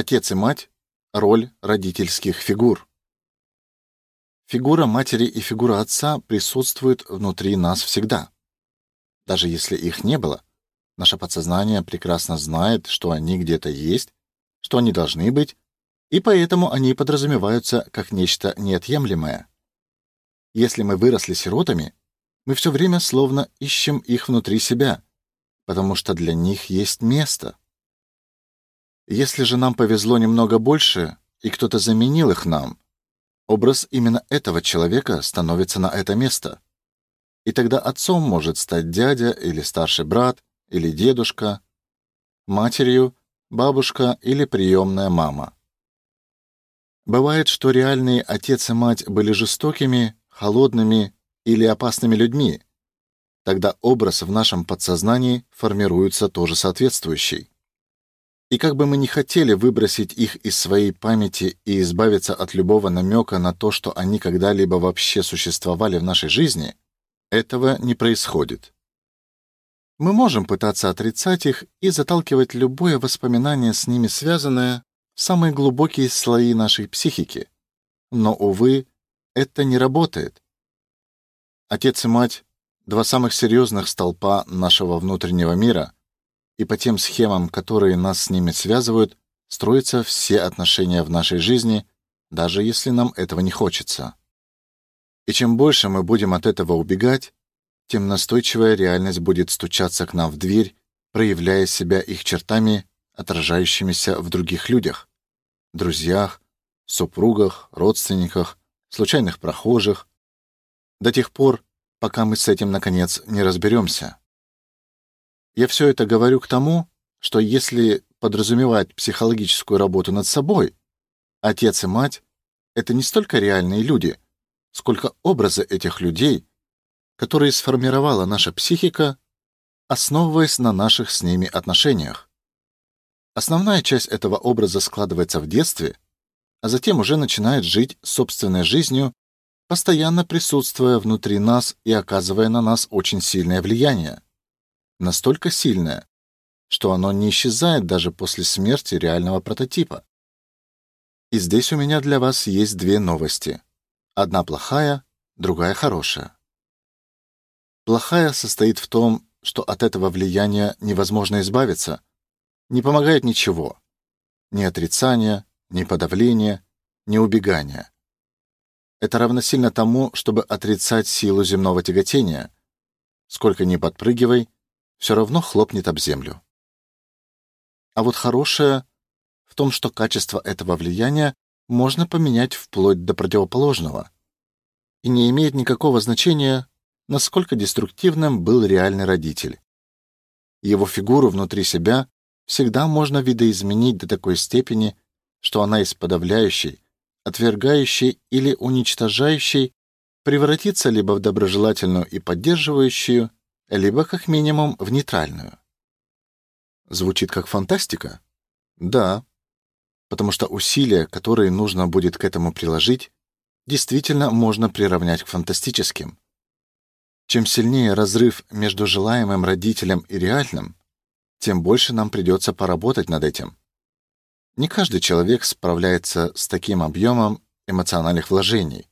Отец и мать роль родительских фигур. Фигура матери и фигура отца присутствуют внутри нас всегда. Даже если их не было, наше подсознание прекрасно знает, что они где-то есть, что они должны быть, и поэтому они подразумеваются как нечто неотъемлемое. Если мы выросли сиротами, мы все время словно ищем их внутри себя, потому что для них есть место. Если же нам повезло немного больше, и кто-то заменил их нам, образ именно этого человека становится на это место. И тогда отцом может стать дядя или старший брат или дедушка, матерью бабушка или приемная мама. Бывает, что реальные отец и мать были жестокими, холодными или опасными людьми. Тогда образ в нашем подсознании формируется тоже соответствующий. И как бы мы ни хотели выбросить их из своей памяти и избавиться от любого намека на то, что они когда-либо вообще существовали в нашей жизни, этого не происходит. Мы можем пытаться отрицать их и заталкивать любое воспоминание с ними связанное в самые глубокие слои нашей психики. Но увы, это не работает. Отец и мать два самых серьезных столпа нашего внутреннего мира, и по тем схемам, которые нас с ними связывают, строятся все отношения в нашей жизни, даже если нам этого не хочется. И чем больше мы будем от этого убегать, тем настойчивая реальность будет стучаться к нам в дверь, проявляя себя их чертами, отражающимися в других людях, друзьях, супругах, родственниках, случайных прохожих, до тех пор, пока мы с этим наконец не разберемся. Я все это говорю к тому, что если подразумевать психологическую работу над собой, отец и мать это не столько реальные люди, сколько образы этих людей, которые сформировала наша психика, основываясь на наших с ними отношениях. Основная часть этого образа складывается в детстве, а затем уже начинает жить собственной жизнью, постоянно присутствуя внутри нас и оказывая на нас очень сильное влияние настолько сильное, что оно не исчезает даже после смерти реального прототипа. И здесь у меня для вас есть две новости. Одна плохая, другая хорошая. Плохая состоит в том, что от этого влияния невозможно избавиться. Не помогает ничего. Ни отрицание, ни подавление, ни убегание. Это равносильно тому, чтобы отрицать силу земного тяготения. Сколько ни подпрыгивай, все равно хлопнет об землю. А вот хорошее в том, что качество этого влияния можно поменять вплоть до противоположного. И не имеет никакого значения, насколько деструктивным был реальный родитель. Его фигуру внутри себя всегда можно видоизменить до такой степени, что она из подавляющей, отвергающей или уничтожающей превратится либо в доброжелательную и поддерживающую, либо как минимум в нейтральную. Звучит как фантастика? Да. Потому что усилия, которые нужно будет к этому приложить, действительно можно приравнять к фантастическим. Чем сильнее разрыв между желаемым родителем и реальным, тем больше нам придется поработать над этим. Не каждый человек справляется с таким объемом эмоциональных вложений.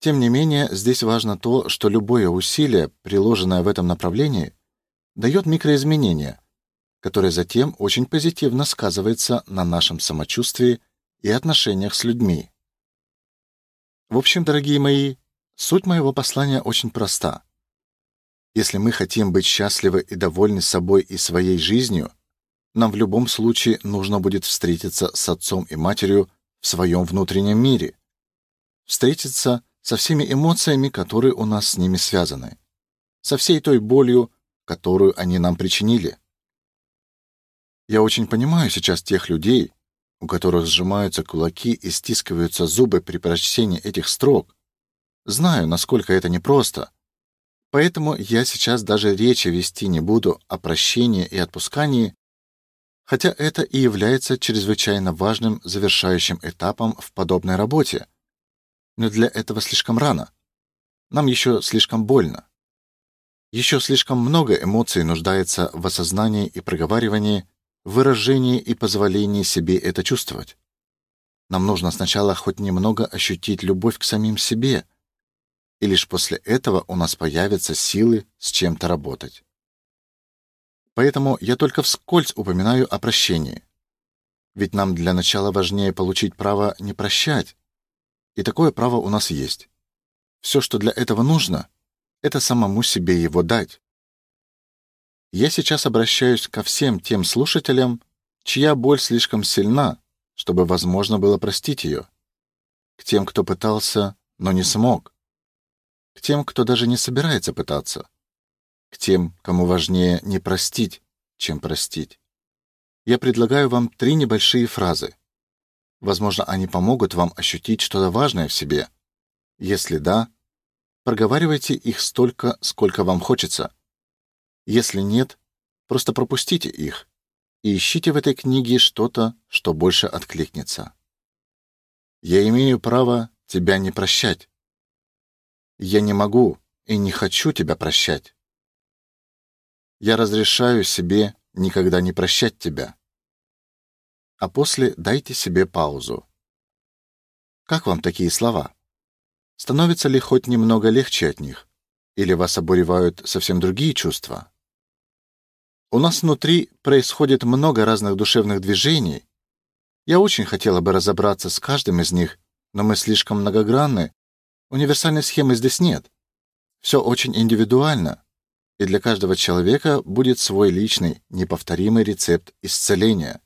Тем не менее, здесь важно то, что любое усилие, приложенное в этом направлении, дает микроизменения, которые затем очень позитивно сказываются на нашем самочувствии и отношениях с людьми. В общем, дорогие мои, суть моего послания очень проста. Если мы хотим быть счастливы и довольны собой и своей жизнью, нам в любом случае нужно будет встретиться с отцом и матерью в своем внутреннем мире. Встретиться со всеми эмоциями, которые у нас с ними связаны, со всей той болью, которую они нам причинили. Я очень понимаю сейчас тех людей, у которых сжимаются кулаки и стискиваются зубы при прочтении этих строк. Знаю, насколько это непросто. Поэтому я сейчас даже речи вести не буду о прощении и отпускании, хотя это и является чрезвычайно важным завершающим этапом в подобной работе но для этого слишком рано. Нам еще слишком больно. Еще слишком много эмоций нуждается в осознании и проговаривании, выражении и позволении себе это чувствовать. Нам нужно сначала хоть немного ощутить любовь к самим себе, и лишь после этого у нас появятся силы с чем-то работать. Поэтому я только вскользь упоминаю о прощении. Ведь нам для начала важнее получить право не прощать. И такое право у нас есть. Все, что для этого нужно, это самому себе его дать. Я сейчас обращаюсь ко всем тем слушателям, чья боль слишком сильна, чтобы возможно было простить ее, к тем, кто пытался, но не смог, к тем, кто даже не собирается пытаться, к тем, кому важнее не простить, чем простить. Я предлагаю вам три небольшие фразы. Возможно, они помогут вам ощутить что-то важное в себе. Если да, проговаривайте их столько, сколько вам хочется. Если нет, просто пропустите их и ищите в этой книге что-то, что больше откликнется. Я имею право тебя не прощать. Я не могу и не хочу тебя прощать. Я разрешаю себе никогда не прощать тебя. А после дайте себе паузу. Как вам такие слова? Становится ли хоть немного легче от них? Или вас обуревают совсем другие чувства? У нас внутри происходит много разных душевных движений. Я очень хотела бы разобраться с каждым из них, но мы слишком многогранны. Универсальной схемы здесь нет. Все очень индивидуально, и для каждого человека будет свой личный, неповторимый рецепт исцеления.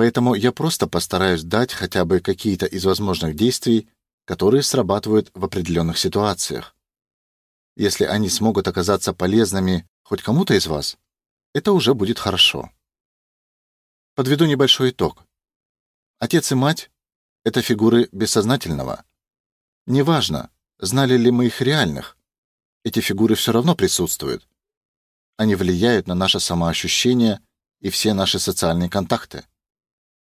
Поэтому я просто постараюсь дать хотя бы какие-то из возможных действий, которые срабатывают в определенных ситуациях. Если они смогут оказаться полезными хоть кому-то из вас, это уже будет хорошо. Подведу небольшой итог. Отец и мать — это фигуры бессознательного. Неважно, знали ли мы их реальных, эти фигуры все равно присутствуют. Они влияют на наше самоощущение и все наши социальные контакты.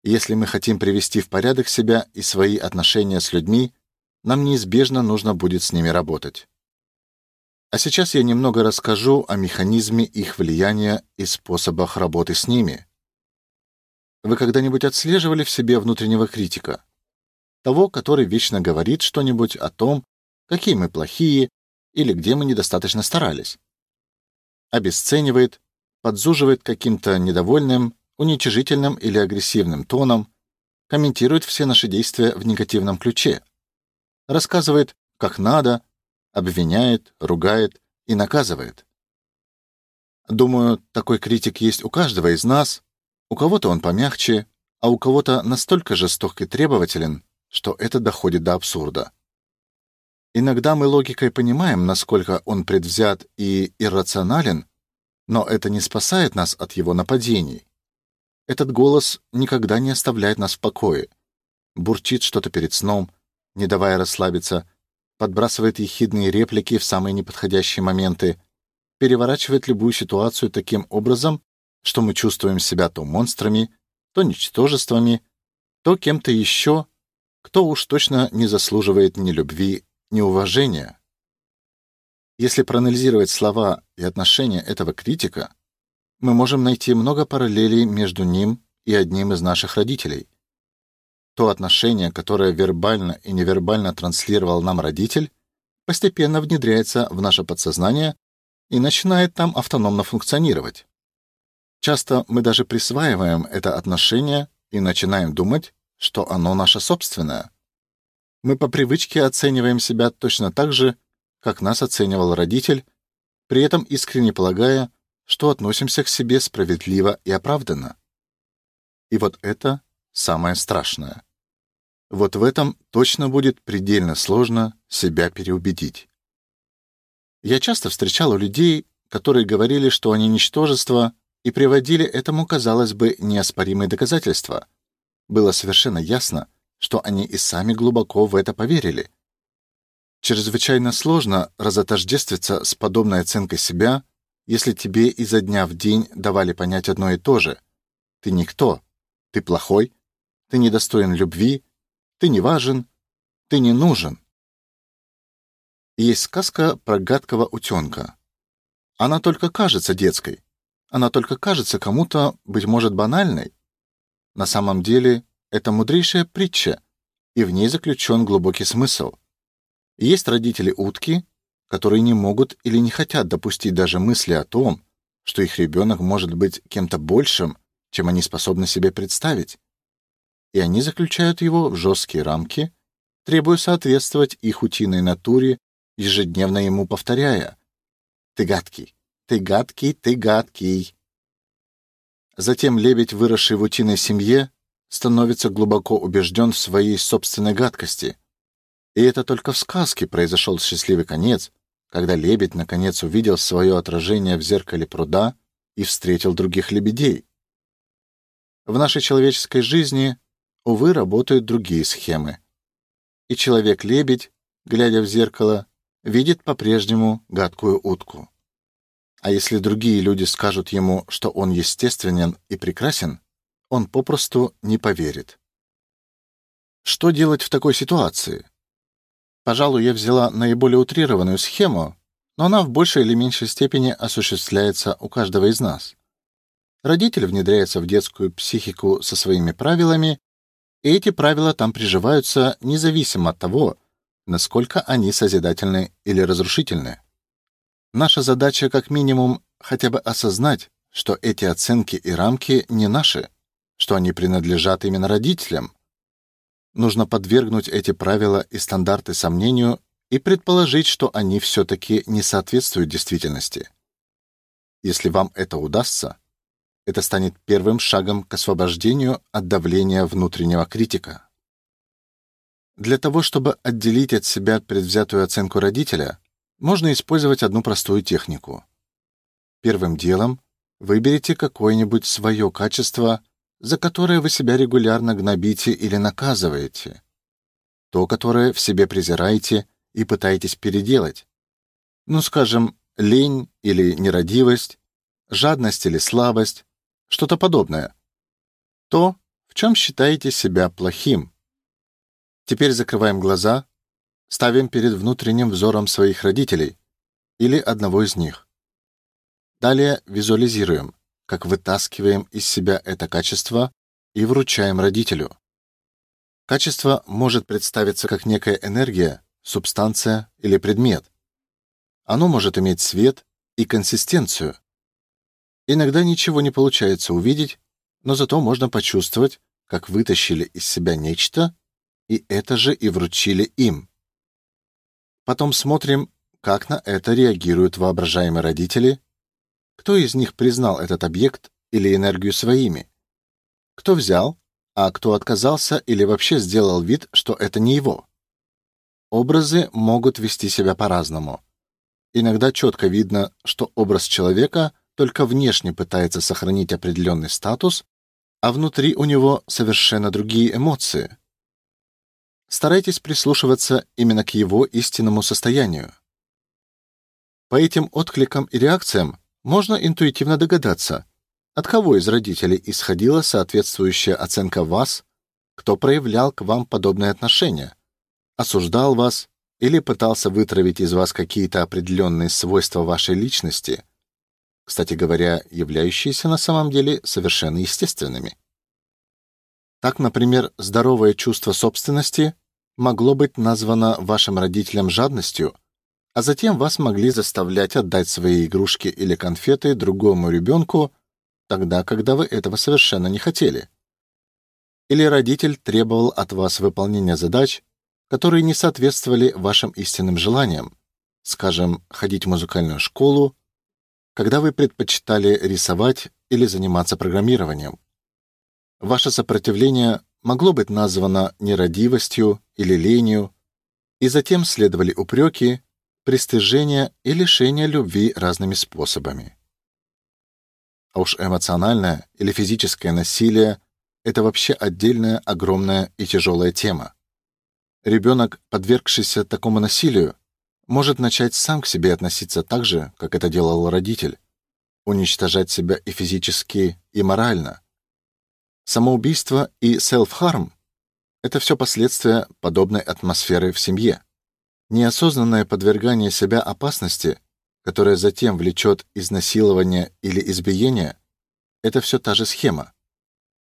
Если мы хотим привести в порядок себя и свои отношения с людьми, нам неизбежно нужно будет с ними работать. А сейчас я немного расскажу о механизме их влияния и способах работы с ними. Вы когда-нибудь отслеживали в себе внутреннего критика? Того, который вечно говорит что-нибудь о том, какие мы плохие или где мы недостаточно старались. Обесценивает, подзуживает каким-то недовольным, уничижительным или агрессивным тоном, комментирует все наши действия в негативном ключе, рассказывает, как надо, обвиняет, ругает и наказывает. Думаю, такой критик есть у каждого из нас. У кого-то он помягче, а у кого-то настолько жесток и требователен, что это доходит до абсурда. Иногда мы логикой понимаем, насколько он предвзят и иррационален, но это не спасает нас от его нападений. Этот голос никогда не оставляет нас в покое. Бурчит что-то перед сном, не давая расслабиться, подбрасывает ехидные реплики в самые неподходящие моменты, переворачивает любую ситуацию таким образом, что мы чувствуем себя то монстрами, то ничтожествами, то кем-то еще, кто уж точно не заслуживает ни любви, ни уважения. Если проанализировать слова и отношения этого критика, мы можем найти много параллелей между ним и одним из наших родителей — то отношение, которое вербально и невербально транслировал нам родитель, постепенно внедряется в наше подсознание и начинает там автономно функционировать. Часто мы даже присваиваем это отношение и начинаем думать, что оно наше собственное. Мы по привычке оцениваем себя точно так же, как нас оценивал родитель, при этом искренне полагая, что относимся к себе справедливо и оправданно. И вот это самое страшное. Вот в этом точно будет предельно сложно себя переубедить. Я часто встречал у людей, которые говорили, что они ничтожество, и приводили этому, казалось бы, неоспоримые доказательства. Было совершенно ясно, что они и сами глубоко в это поверили. Чрезвычайно сложно разотождествиться с подобной оценкой себя, если тебе изо дня в день давали понять одно и то же: ты никто, ты плохой, ты недостоин любви, ты не важен, ты не нужен. Есть сказка про гадкого утенка. Она только кажется детской, она только кажется кому-то, быть может, банальной. На самом деле, это мудрейшая притча, и в ней заключен глубокий смысл. Есть родители-утки, которые не могут или не хотят допустить даже мысли о том, что их ребенок может быть кем-то большим, чем они способны себе представить. И они заключают его в жесткие рамки, требуя соответствовать их утиной натуре, ежедневно ему повторяя: "Ты гадкий, ты гадкий, ты гадкий". Затем лебедь, выросший в утиной семье, становится глубоко убежден в своей собственной гадкости. И это только в сказке произошел счастливый конец, когда лебедь наконец увидел свое отражение в зеркале пруда и встретил других лебедей. В нашей человеческой жизни увы работают другие схемы. И человек-лебедь, глядя в зеркало, видит по-прежнему гадкую утку. А если другие люди скажут ему, что он естественен и прекрасен, он попросту не поверит. Что делать в такой ситуации? Пожалуй, я взяла наиболее утрированную схему, но она в большей или меньшей степени осуществляется у каждого из нас. Родитель внедряется в детскую психику со своими правилами, и эти правила там приживаются независимо от того, насколько они созидательны или разрушительны. Наша задача как минимум хотя бы осознать, что эти оценки и рамки не наши, что они принадлежат именно родителям. Нужно подвергнуть эти правила и стандарты сомнению и предположить, что они все таки не соответствуют действительности. Если вам это удастся, это станет первым шагом к освобождению от давления внутреннего критика. Для того, чтобы отделить от себя предвзятую оценку родителя, можно использовать одну простую технику. Первым делом выберите какое-нибудь свое качество, за которое вы себя регулярно гнобите или наказываете. То, которое в себе презираете и пытаетесь переделать. Ну, скажем, лень или нерадивость, жадность или слабость, что-то подобное. То, в чем считаете себя плохим. Теперь закрываем глаза ставим перед внутренним взором своих родителей или одного из них. Далее визуализируем, как вытаскиваем из себя это качество и вручаем родителю. Качество может представиться как некая энергия, субстанция или предмет. Оно может иметь цвет и консистенцию. Иногда ничего не получается увидеть, но зато можно почувствовать, как вытащили из себя нечто, и это же и вручили им. Потом смотрим, как на это реагируют воображаемые родители, кто из них признал этот объект или энергию своими, кто взял, а кто отказался или вообще сделал вид, что это не его. Образы могут вести себя по-разному. Иногда четко видно, что образ человека только внешне пытается сохранить определенный статус, а внутри у него совершенно другие эмоции. Старайтесь прислушиваться именно к его истинному состоянию. По этим откликам и реакциям можно интуитивно догадаться, от кого из родителей исходила соответствующая оценка вас, кто проявлял к вам подобные отношения, осуждал вас или пытался вытравить из вас какие-то определенные свойства вашей личности, кстати говоря, являющиеся на самом деле совершенно естественными. Так, например, здоровое чувство собственности могло быть названо вашим родителям жадностью, а затем вас могли заставлять отдать свои игрушки или конфеты другому ребенку, тогда, когда вы этого совершенно не хотели. Или родитель требовал от вас выполнения задач, которые не соответствовали вашим истинным желаниям, скажем, ходить в музыкальную школу, когда вы предпочитали рисовать или заниматься программированием. Ваше сопротивление могло быть названо нерадивостью или ленью, и затем следовали упреки, пристыжение и лишение любви разными способами. А уж эмоциональное или физическое насилие это вообще отдельная огромная и тяжелая тема. Ребенок, подвергшийся такому насилию, может начать сам к себе относиться так же, как это делал родитель, уничтожать себя и физически, и морально, Самоубийство и self-harm это все последствия подобной атмосферы в семье. Неосознанное подвергание себя опасности которое затем влечет изнасилование или избиение, это все та же схема.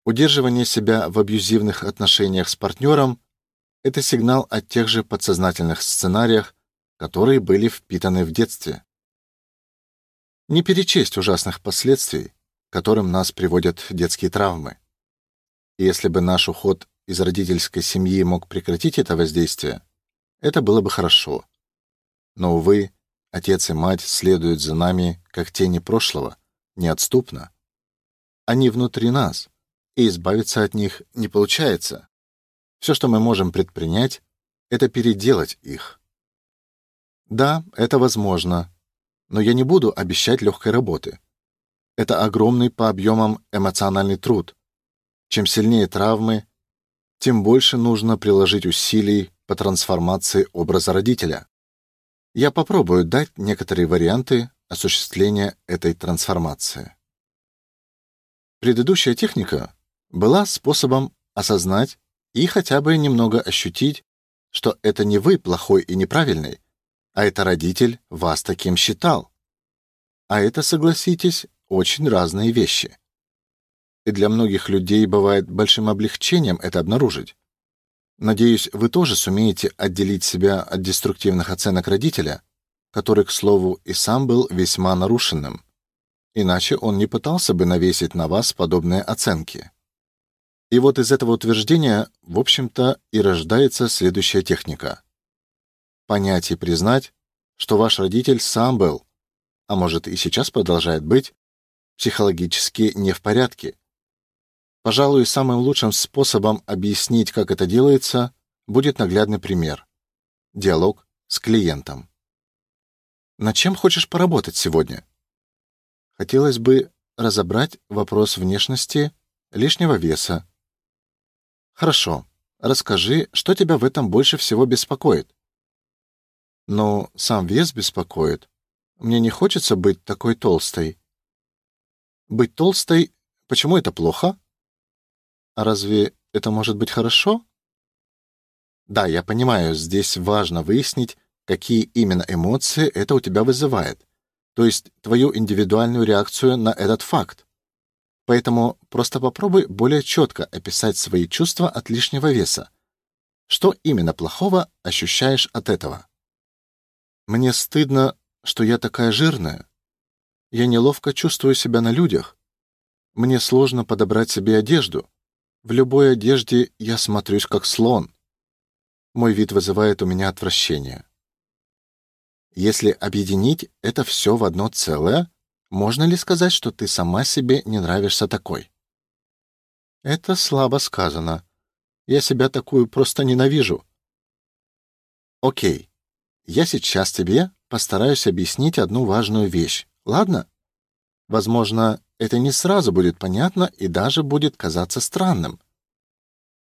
Удерживание себя в абьюзивных отношениях с партнером — это сигнал о тех же подсознательных сценариях, которые были впитаны в детстве. Не перечесть ужасных последствий, которым нас приводят детские травмы. И если бы наш уход из родительской семьи мог прекратить это воздействие, это было бы хорошо. Но увы, отец и мать следуют за нами как тени прошлого, неотступно. Они внутри нас, и избавиться от них не получается. Все, что мы можем предпринять, это переделать их. Да, это возможно, но я не буду обещать легкой работы. Это огромный по объемам эмоциональный труд. Чем сильнее травмы, тем больше нужно приложить усилий по трансформации образа родителя. Я попробую дать некоторые варианты осуществления этой трансформации. Предыдущая техника была способом осознать и хотя бы немного ощутить, что это не вы плохой и неправильный, а это родитель вас таким считал. А это, согласитесь, очень разные вещи. И для многих людей бывает большим облегчением это обнаружить. Надеюсь, вы тоже сумеете отделить себя от деструктивных оценок родителя, который, к слову, и сам был весьма нарушенным. Иначе он не пытался бы навесить на вас подобные оценки. И вот из этого утверждения, в общем-то, и рождается следующая техника. Понять и признать, что ваш родитель сам был, а может и сейчас продолжает быть, психологически не в порядке. Пожалуй, самым лучшим способом объяснить, как это делается, будет наглядный пример. Диалог с клиентом. На чем хочешь поработать сегодня? Хотелось бы разобрать вопрос внешности, лишнего веса, Хорошо. Расскажи, что тебя в этом больше всего беспокоит? Ну, сам вес беспокоит. Мне не хочется быть такой толстой. Быть толстой, почему это плохо? А разве это может быть хорошо? Да, я понимаю, здесь важно выяснить, какие именно эмоции это у тебя вызывает. То есть твою индивидуальную реакцию на этот факт. Поэтому просто попробуй более четко описать свои чувства от лишнего веса. Что именно плохого ощущаешь от этого? Мне стыдно, что я такая жирная. Я неловко чувствую себя на людях. Мне сложно подобрать себе одежду. В любой одежде я смотрюсь как слон. Мой вид вызывает у меня отвращение. Если объединить это все в одно целое, можно ли сказать, что ты сама себе не нравишься такой? Это слабо сказано. Я себя такую просто ненавижу. О'кей. Я сейчас тебе постараюсь объяснить одну важную вещь. Ладно? Возможно, это не сразу будет понятно и даже будет казаться странным.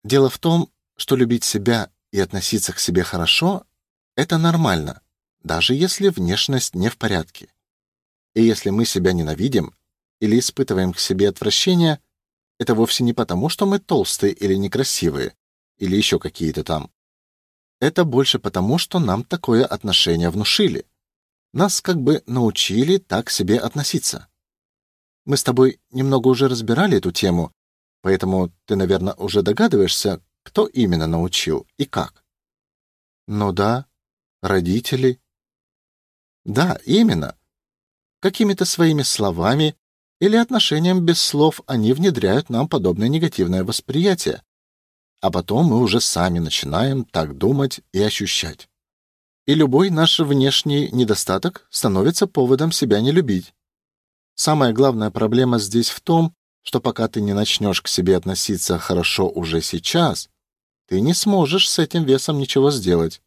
Дело в том, что любить себя и относиться к себе хорошо это нормально, даже если внешность не в порядке. И если мы себя ненавидим или испытываем к себе отвращение, это вовсе не потому, что мы толстые или некрасивые, или еще какие-то там. Это больше потому, что нам такое отношение внушили. Нас как бы научили так себе относиться. Мы с тобой немного уже разбирали эту тему, поэтому ты, наверное, уже догадываешься, кто именно научил и как. Ну да, родители. Да, именно. Какими-то своими словами или отношением без слов они внедряют нам подобное негативное восприятие, а потом мы уже сами начинаем так думать и ощущать. И любой наш внешний недостаток становится поводом себя не любить. Самая главная проблема здесь в том, что пока ты не начнешь к себе относиться хорошо уже сейчас, ты не сможешь с этим весом ничего сделать.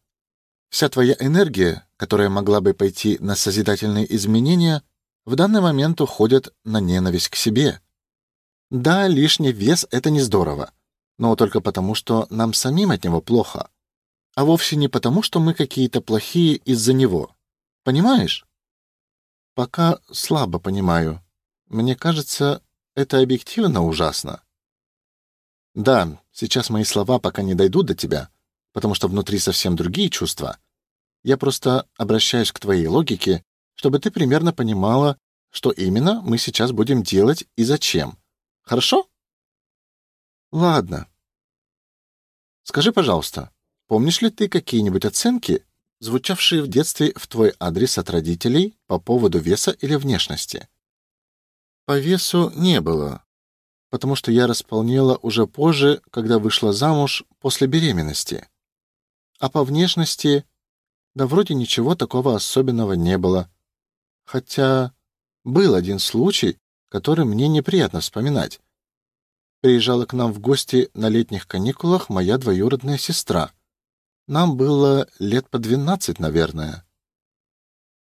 Вся твоя энергия, которая могла бы пойти на созидательные изменения, в данный момент уходит на ненависть к себе. Да, лишний вес это не здорово, но только потому, что нам самим от него плохо, а вовсе не потому, что мы какие-то плохие из-за него. Понимаешь? Пока слабо понимаю. Мне кажется, это объективно ужасно. Да, сейчас мои слова пока не дойдут до тебя, потому что внутри совсем другие чувства. Я просто обращаюсь к твоей логике, чтобы ты примерно понимала, что именно мы сейчас будем делать и зачем. Хорошо? Ладно. Скажи, пожалуйста, помнишь ли ты какие-нибудь оценки, звучавшие в детстве в твой адрес от родителей по поводу веса или внешности? По весу не было, потому что я располнела уже позже, когда вышла замуж после беременности. А по внешности, да вроде ничего такого особенного не было. Хотя был один случай, который мне неприятно вспоминать. Приезжала к нам в гости на летних каникулах моя двоюродная сестра. Нам было лет по двенадцать, наверное.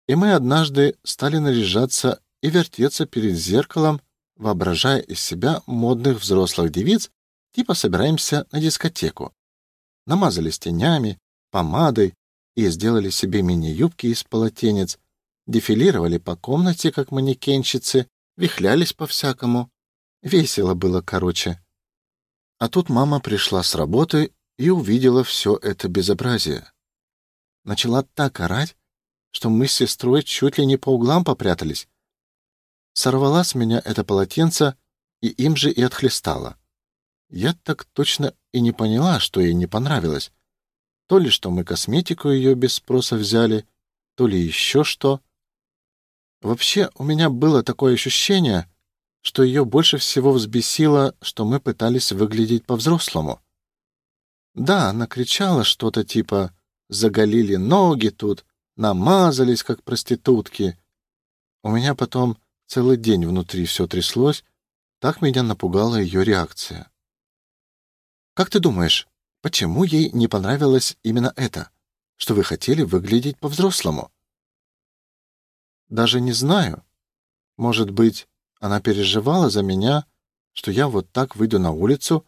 И мы однажды стали наряжаться и вертеться перед зеркалом, воображая из себя модных взрослых девиц, типа собираемся на дискотеку. Намазались тенями, помадой и сделали себе мини-юбки из полотенец, дефилировали по комнате как манекенщицы, вихлялись по-всякому. Весело было, короче. А тут мама пришла с работы и увидела все это безобразие. Начала так орать, что мы с сестрой чуть ли не по углам попрятались сорвала с меня это полотенце и им же и отхлестала. Я так точно и не поняла, что ей не понравилось. То ли что мы косметику ее без спроса взяли, то ли еще что. Вообще, у меня было такое ощущение, что ее больше всего взбесило, что мы пытались выглядеть по-взрослому. Да, она кричала что-то типа «заголили ноги тут», «намазались, как проститутки». У меня потом Целый день внутри все тряслось, так меня напугала ее реакция. Как ты думаешь, почему ей не понравилось именно это, что вы хотели выглядеть по-взрослому? Даже не знаю. Может быть, она переживала за меня, что я вот так выйду на улицу,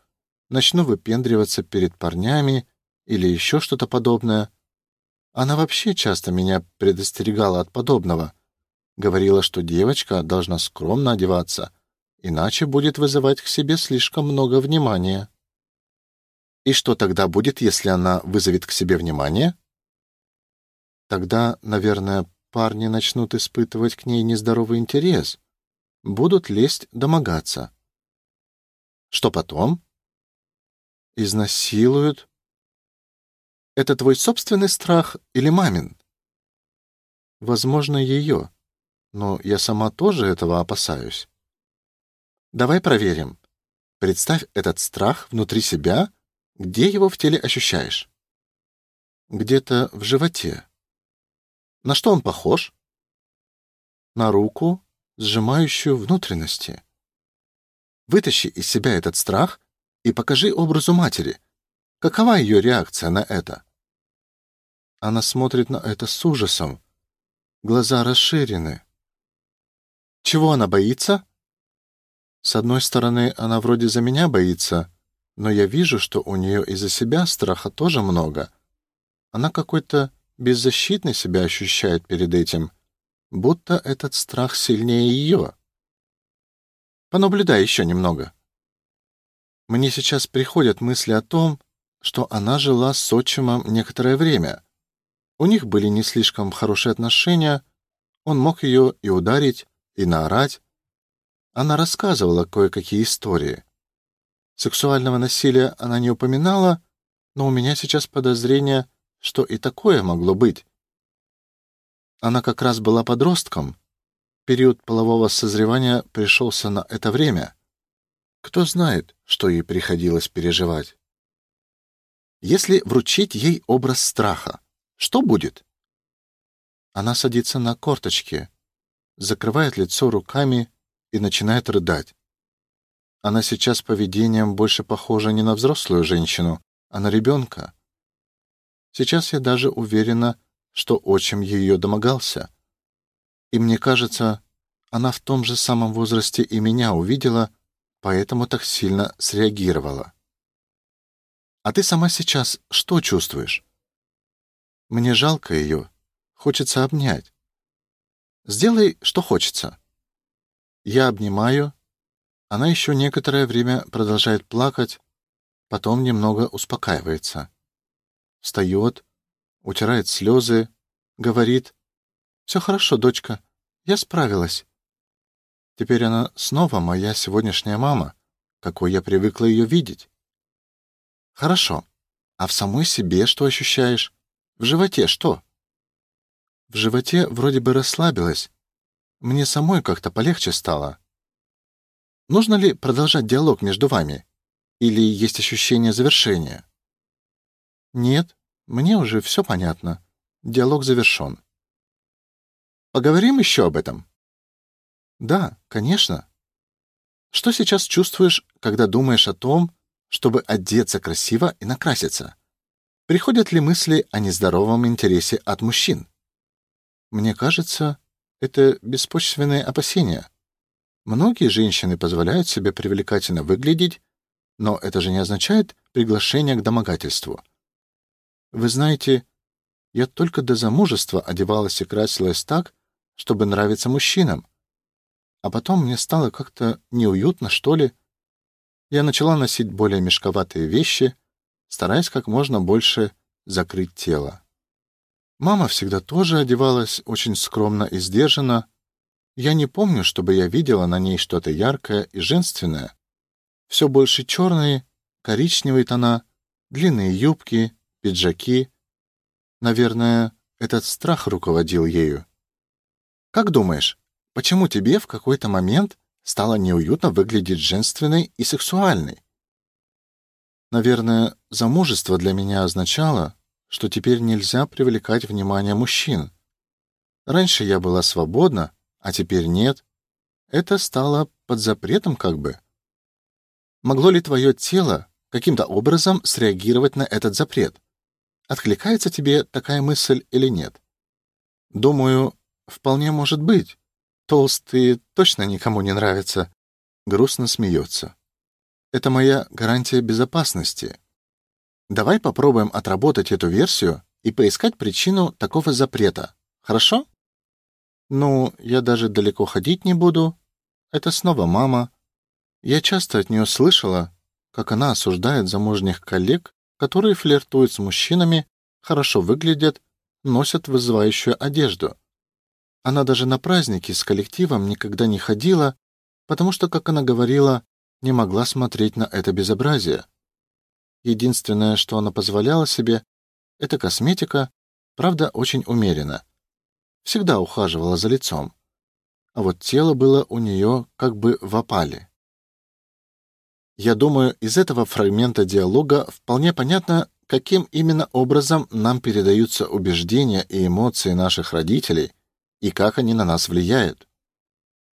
начну выпендриваться перед парнями или еще что-то подобное. Она вообще часто меня предостерегала от подобного говорила, что девочка должна скромно одеваться, иначе будет вызывать к себе слишком много внимания. И что тогда будет, если она вызовет к себе внимание? Тогда, наверное, парни начнут испытывать к ней нездоровый интерес, будут лезть, домогаться. Что потом? Изнасилуют. Это твой собственный страх или мамин? Возможно, ее. Но я сама тоже этого опасаюсь. Давай проверим. Представь этот страх внутри себя, где его в теле ощущаешь? Где-то в животе. На что он похож? На руку, сжимающую внутренности. Вытащи из себя этот страх и покажи образу матери. Какова ее реакция на это? Она смотрит на это с ужасом. Глаза расширены. Чего она боится? С одной стороны, она вроде за меня боится, но я вижу, что у нее из-за себя страха тоже много. Она какой-то беззащитный себя ощущает перед этим, будто этот страх сильнее ее. Понаблюдай еще немного. Мне сейчас приходят мысли о том, что она жила с отчимом некоторое время. У них были не слишком хорошие отношения, он мог ее и ударить, и наорать. Она рассказывала кое-какие истории. Сексуального насилия она не упоминала, но у меня сейчас подозрение, что и такое могло быть. Она как раз была подростком. Период полового созревания пришелся на это время. Кто знает, что ей приходилось переживать. Если вручить ей образ страха, что будет? Она садится на корточки, закрывает лицо руками и начинает рыдать. Она сейчас поведением больше похожа не на взрослую женщину, а на ребенка. Сейчас я даже уверена, что отчим ее домогался. И мне кажется, она в том же самом возрасте и меня увидела, поэтому так сильно среагировала. А ты сама сейчас что чувствуешь? Мне жалко ее, хочется обнять. Сделай, что хочется. Я обнимаю. Она еще некоторое время продолжает плакать, потом немного успокаивается. Встает, утирает слезы, говорит: Все хорошо, дочка. Я справилась. Теперь она снова моя сегодняшняя мама, какой я привыкла ее видеть. Хорошо. А в самой себе что ощущаешь? В животе что? В животе вроде бы расслабилась. Мне самой как-то полегче стало. Нужно ли продолжать диалог между вами? Или есть ощущение завершения? Нет, мне уже все понятно. Диалог завершен. Поговорим еще об этом. Да, конечно. Что сейчас чувствуешь, когда думаешь о том, чтобы одеться красиво и накраситься? Приходят ли мысли о нездоровом интересе от мужчин? Мне кажется, это беспочвенные опасения. Многие женщины позволяют себе привлекательно выглядеть, но это же не означает приглашение к домогательству. Вы знаете, я только до замужества одевалась и красилась так, чтобы нравиться мужчинам. А потом мне стало как-то неуютно, что ли. Я начала носить более мешковатые вещи, стараясь как можно больше закрыть тело. Мама всегда тоже одевалась очень скромно и сдержанно. Я не помню, чтобы я видела на ней что-то яркое и женственное. Все больше черные, коричневые тона, длинные юбки, пиджаки. Наверное, этот страх руководил ею. Как думаешь, почему тебе в какой-то момент стало неуютно выглядеть женственной и сексуальной? Наверное, замужество для меня означало, что теперь нельзя привлекать внимание мужчин. Раньше я была свободна, а теперь нет. Это стало под запретом как бы. Могло ли твое тело каким-то образом среагировать на этот запрет? Откликается тебе такая мысль или нет? Думаю, вполне может быть. Толстые точно никому не нравятся. Грустно смеется. Это моя гарантия безопасности. Давай попробуем отработать эту версию и поискать причину такого запрета. Хорошо? Ну, я даже далеко ходить не буду. Это снова мама. Я часто от нее слышала, как она осуждает замужних коллег которые флиртуют с мужчинами, хорошо выглядят, носят вызывающую одежду. Она даже на праздники с коллективом никогда не ходила, потому что, как она говорила, не могла смотреть на это безобразие. Единственное, что она позволяла себе, это косметика, правда, очень умеренно. Всегда ухаживала за лицом. А вот тело было у нее как бы в опале. Я думаю, из этого фрагмента диалога вполне понятно, каким именно образом нам передаются убеждения и эмоции наших родителей и как они на нас влияют.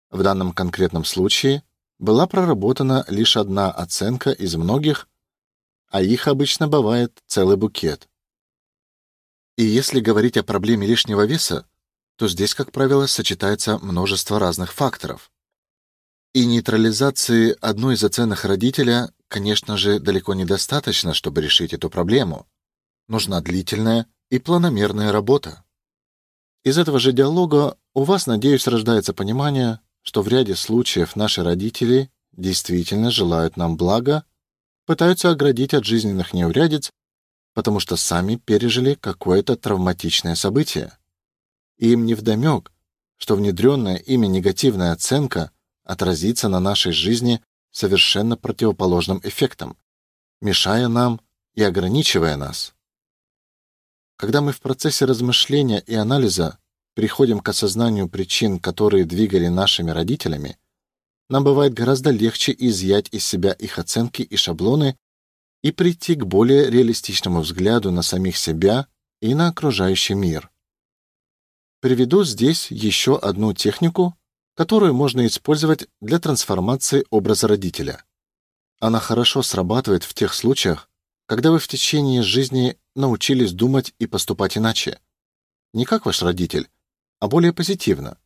В данном конкретном случае была проработана лишь одна оценка из многих, а их обычно бывает целый букет. И если говорить о проблеме лишнего веса, то здесь, как правило, сочетается множество разных факторов. И нейтрализации одной из оценок родителя, конечно же, далеко недостаточно, чтобы решить эту проблему. Нужна длительная и планомерная работа. Из этого же диалога у вас, надеюсь, рождается понимание, что в ряде случаев наши родители действительно желают нам блага, пытаются оградить от жизненных неурядиц, потому что сами пережили какое-то травматичное событие. И им невдомек, что внедренная ими негативная оценка отразится на нашей жизни совершенно противоположным эффектом, мешая нам и ограничивая нас. Когда мы в процессе размышления и анализа приходим к осознанию причин, которые двигали нашими родителями, нам бывает гораздо легче изъять из себя их оценки и шаблоны и прийти к более реалистичному взгляду на самих себя и на окружающий мир. Приведу здесь еще одну технику, которую можно использовать для трансформации образа родителя. Она хорошо срабатывает в тех случаях, когда вы в течение жизни научились думать и поступать иначе. Не как ваш родитель, а более позитивно.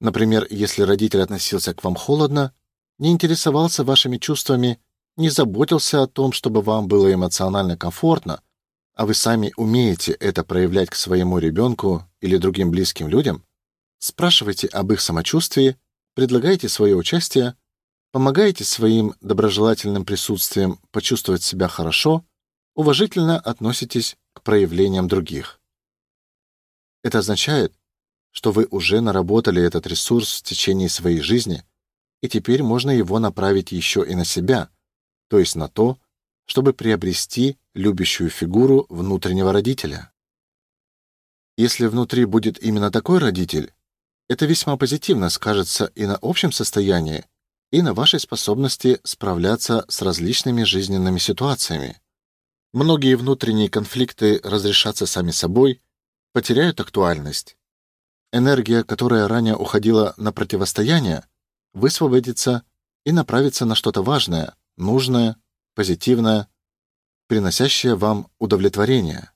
Например, если родитель относился к вам холодно, не интересовался вашими чувствами, не заботился о том, чтобы вам было эмоционально комфортно, а вы сами умеете это проявлять к своему ребенку или другим близким людям, спрашивайте об их самочувствии, предлагайте свое участие, помогайте своим доброжелательным присутствием почувствовать себя хорошо, уважительно относитесь к проявлениям других. Это означает, что вы уже наработали этот ресурс в течение своей жизни, и теперь можно его направить еще и на себя, то есть на то, чтобы приобрести любящую фигуру внутреннего родителя. Если внутри будет именно такой родитель, это весьма позитивно скажется и на общем состоянии, и на вашей способности справляться с различными жизненными ситуациями. Многие внутренние конфликты разрешатся сами собой, потеряют актуальность. Энергия, которая ранее уходила на противостояние, высвободится и направится на что-то важное, нужное, позитивное, приносящее вам удовлетворение.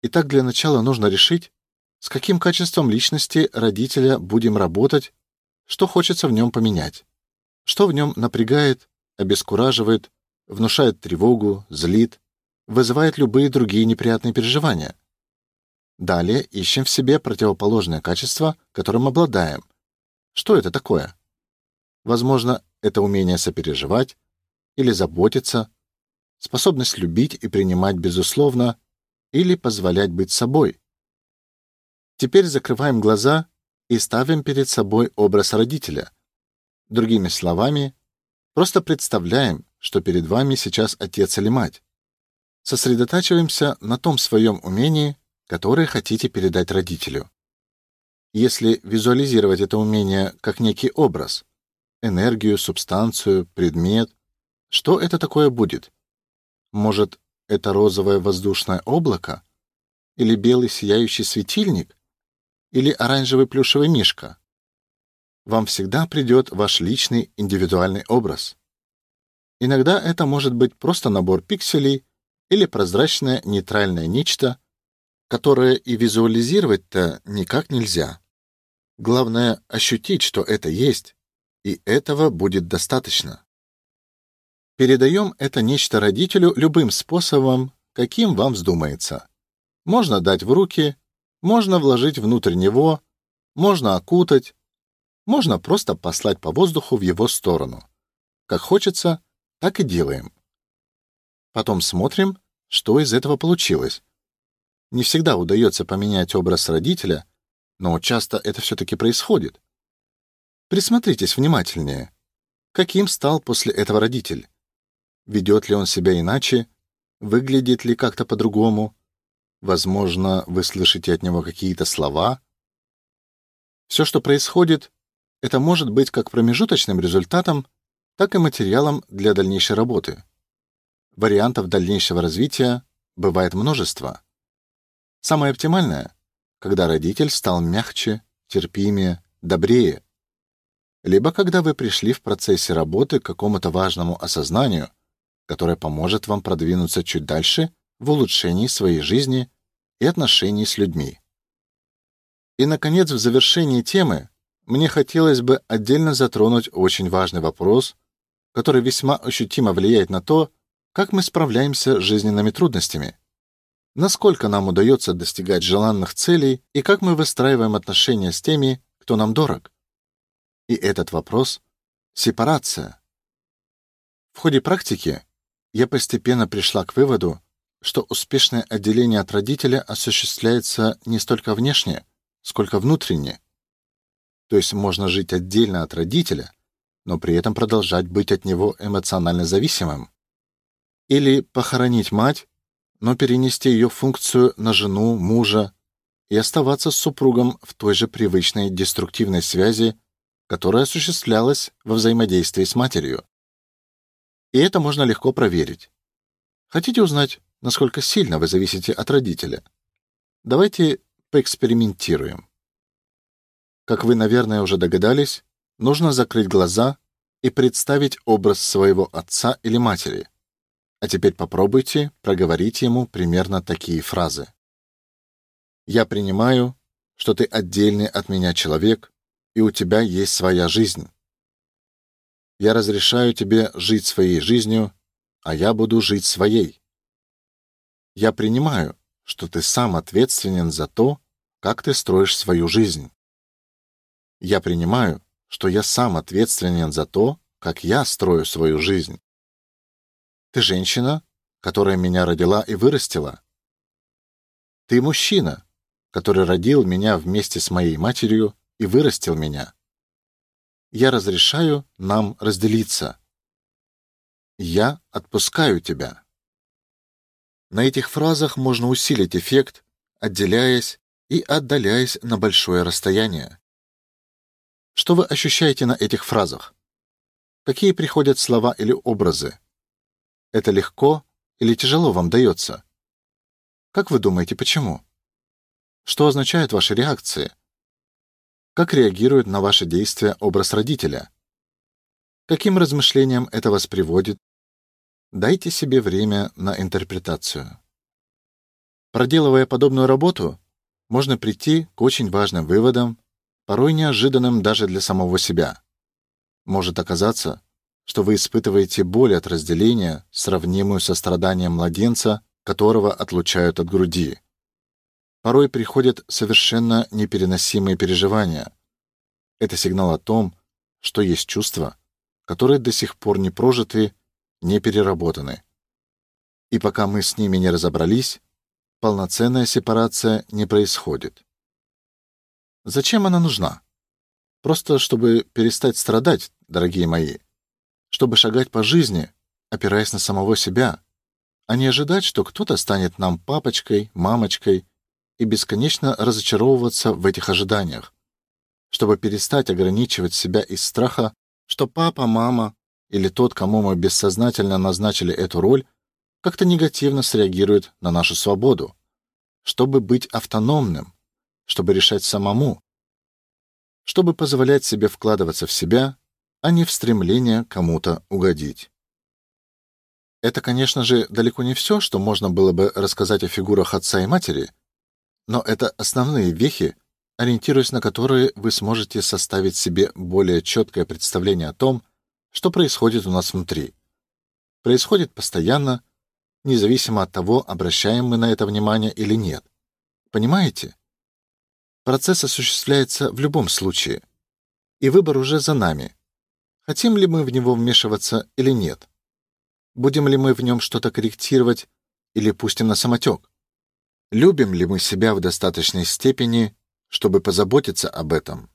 Итак, для начала нужно решить, с каким качеством личности родителя будем работать, что хочется в нем поменять, что в нем напрягает, обескураживает, внушает тревогу, злит, вызывает любые другие неприятные переживания. Далее ищем в себе противоположное качество, которым обладаем. Что это такое? Возможно, это умение сопереживать или заботиться, способность любить и принимать безусловно или позволять быть собой. Теперь закрываем глаза и ставим перед собой образ родителя. Другими словами, просто представляем, что перед вами сейчас отец или мать. Сосредотачиваемся на том своем умении, которое хотите передать родителю. Если визуализировать это умение как некий образ, энергию, субстанцию, предмет, что это такое будет? Может, это розовое воздушное облако или белый сияющий светильник или оранжевый плюшевый мишка? Вам всегда придет ваш личный индивидуальный образ. Иногда это может быть просто набор пикселей или прозрачное нейтральное нечто, которое и визуализировать-то никак нельзя. Главное ощутить, что это есть, и этого будет достаточно. Передаем это нечто родителю любым способом, каким вам вздумается. Можно дать в руки, можно вложить внутрь него, можно окутать, можно просто послать по воздуху в его сторону. Как хочется, так и делаем. Потом смотрим, что из этого получилось. Не всегда удается поменять образ родителя, но часто это все таки происходит. Присмотритесь внимательнее. Каким стал после этого родитель? Ведет ли он себя иначе? Выглядит ли как-то по-другому? Возможно, вы слышите от него какие-то слова. Все, что происходит, это может быть как промежуточным результатом, так и материалом для дальнейшей работы. Вариантов дальнейшего развития бывает множество. Самое оптимальное, когда родитель стал мягче, терпимее, добрее. Либо когда вы пришли в процессе работы к какому-то важному осознанию, которое поможет вам продвинуться чуть дальше в улучшении своей жизни и отношений с людьми. И наконец, в завершении темы мне хотелось бы отдельно затронуть очень важный вопрос, который весьма ощутимо влияет на то, как мы справляемся с жизненными трудностями. Насколько нам удается достигать желанных целей и как мы выстраиваем отношения с теми, кто нам дорог. И этот вопрос сепарация. В ходе практики я постепенно пришла к выводу, что успешное отделение от родителя осуществляется не столько внешне, сколько внутренне. То есть можно жить отдельно от родителя, но при этом продолжать быть от него эмоционально зависимым. Или похоронить мать, но перенести ее функцию на жену, мужа и оставаться с супругом в той же привычной деструктивной связи, которая осуществлялась во взаимодействии с матерью. И это можно легко проверить. Хотите узнать, насколько сильно вы зависите от родителя? Давайте поэкспериментируем. Как вы, наверное, уже догадались, нужно закрыть глаза и представить образ своего отца или матери. А теперь попробуйте проговорить ему примерно такие фразы. Я принимаю, что ты отдельный от меня человек, и у тебя есть своя жизнь. Я разрешаю тебе жить своей жизнью, а я буду жить своей. Я принимаю, что ты сам ответственен за то, как ты строишь свою жизнь. Я принимаю, что я сам ответственен за то, как я строю свою жизнь. Ты женщина, которая меня родила и вырастила. Ты мужчина, который родил меня вместе с моей матерью и вырастил меня. Я разрешаю нам разделиться. Я отпускаю тебя. На этих фразах можно усилить эффект, отделяясь и отдаляясь на большое расстояние. Что вы ощущаете на этих фразах? Какие приходят слова или образы? Это легко или тяжело вам дается? Как вы думаете, почему? Что означают ваши реакции? Как реагирует на ваши действия образ родителя? Каким размышлениям это вас приводит? Дайте себе время на интерпретацию. Проделывая подобную работу, можно прийти к очень важным выводам, порой неожиданным даже для самого себя. Может оказаться, что вы испытываете боль от разделения, сравнимую со страданием младенца, которого отлучают от груди. Порой приходят совершенно непереносимые переживания. Это сигнал о том, что есть чувства, которые до сих пор не прожиты не переработаны. И пока мы с ними не разобрались, полноценная сепарация не происходит. Зачем она нужна? Просто чтобы перестать страдать, дорогие мои, чтобы шагать по жизни, опираясь на самого себя, а не ожидать, что кто-то станет нам папочкой, мамочкой и бесконечно разочаровываться в этих ожиданиях, чтобы перестать ограничивать себя из страха, что папа, мама или тот, кому мы бессознательно назначили эту роль, как-то негативно среагирует на нашу свободу, чтобы быть автономным, чтобы решать самому, чтобы позволять себе вкладываться в себя, а не в стремление кому-то угодить. Это, конечно же, далеко не все, что можно было бы рассказать о фигурах отца и матери, но это основные вехи, ориентируясь на которые вы сможете составить себе более четкое представление о том, что происходит у нас внутри. Происходит постоянно, независимо от того, обращаем мы на это внимание или нет. Понимаете? Процесс осуществляется в любом случае, и выбор уже за нами. Хотим ли мы в него вмешиваться или нет? Будем ли мы в нем что-то корректировать или пустим на самотек? Любим ли мы себя в достаточной степени, чтобы позаботиться об этом?